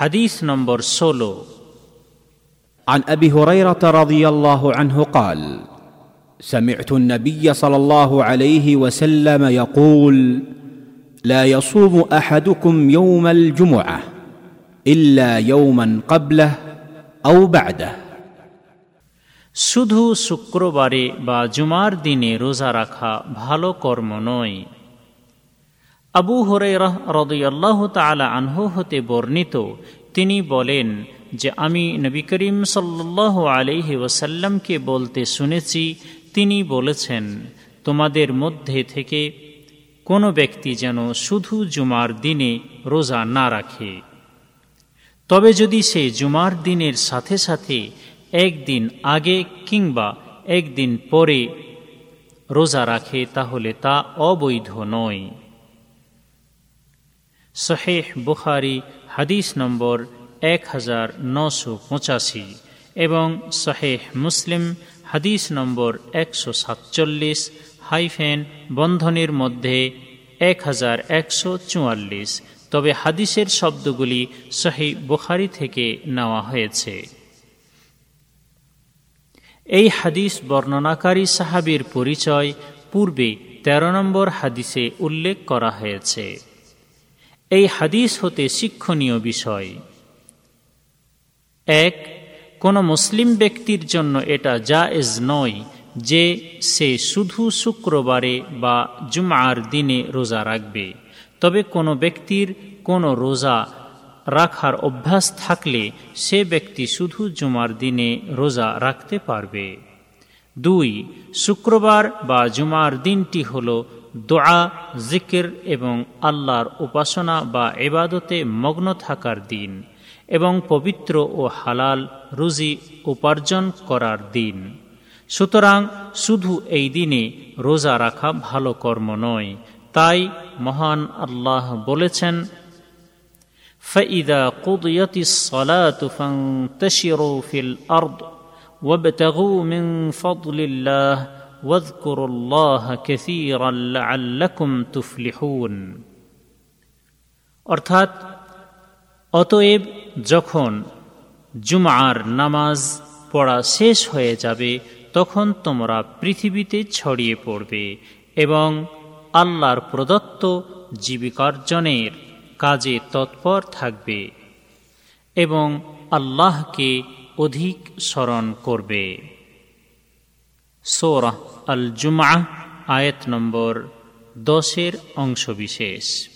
হাদিস নম্বর ষোলো عن ابي هريره رضي الله عنه قال سمعت النبي صلى الله عليه وسلم يقول لا يصوم احدكم يوم الجمعه الا يوما قبله او بعده শুধু শুক্রবারে বা জুমার দিনে রোজা রাখা ভালো কর্ম নয় আবু হরেরাহ রদয়াল্লাহ তালা আনহু হতে বর্ণিত। তিনি বলেন যে, আমি নবী করিম সাল্লাহ আলহি ওসাল্লামকে বলতে শুনেছি। তিনি বলেছেন, তোমাদের মধ্যে থেকে কোনো ব্যক্তি যেন শুধু জুমার দিনে রোজা না রাখে। তবে যদি সে জুমার দিনের সাথে সাথে একদিন আগে কিংবা একদিন পরে রোজা রাখে, তাহলে তা অবৈধ নয়। শহেহ বুখারি হাদিস নম্বর এক হাজার নশো পঁচাশি এবং শহেহ মুসলিম হাদিস নম্বর একশো সাতচল্লিশ হাইফেন বন্ধনের মধ্যে এক হাজার একশো চুয়াল্লিশ। তবে হাদিসের শব্দগুলি সহি বুখারি থেকে নেওয়া হয়েছে। এই হাদিস বর্ণনাকারী সাহাবির পরিচয় পূর্বে ১৩ নম্বর হাদিসে উল্লেখ করা হয়েছে। এই হাদিস হতে শিক্ষণীয় বিষয়। এক, কোন মুসলিম ব্যক্তির জন্য এটা জায়েজ নয় যে সে শুধু শুক্রবারে বা জুমার দিনে রোজা রাখবে। তবে কোনো ব্যক্তির কোনো রোজা রাখার অভ্যাস থাকলে সে ব্যক্তি শুধু জুমার দিনে রোজা রাখতে পারবে। দুই, শুক্রবার বা জুমার দিনটি হল দোয়া জিকির এবং আল্লাহর উপাসনা বা এবাদতে মগ্ন থাকার দিন এবং পবিত্র ও হালাল রুজি উপার্জন করার দিন সুতরাং শুধু এই দিনে রোজা রাখা ভালো কর্ম নয় তাই মহান আল্লাহ বলেছেন فإذا قضيت الصلاة فانتشروا في الأرض وابتغوا من فضل الله واذكروا الله كثيرا لعلكم تفلحون অর্থাৎ অতএব যখন জুমার নামাজ পড়া শেষ হয়ে যাবে তখন তোমরা পৃথিবীতে ছড়িয়ে পড়বে এবং আল্লাহর প্রদত্ত জীবিকার্জনের কাজে তৎপর থাকবে এবং আল্লাহকে অধিক স্মরণ করবে সোরাহ আল জুমা আয়াত নম্বর দশের অংশবিশেষ।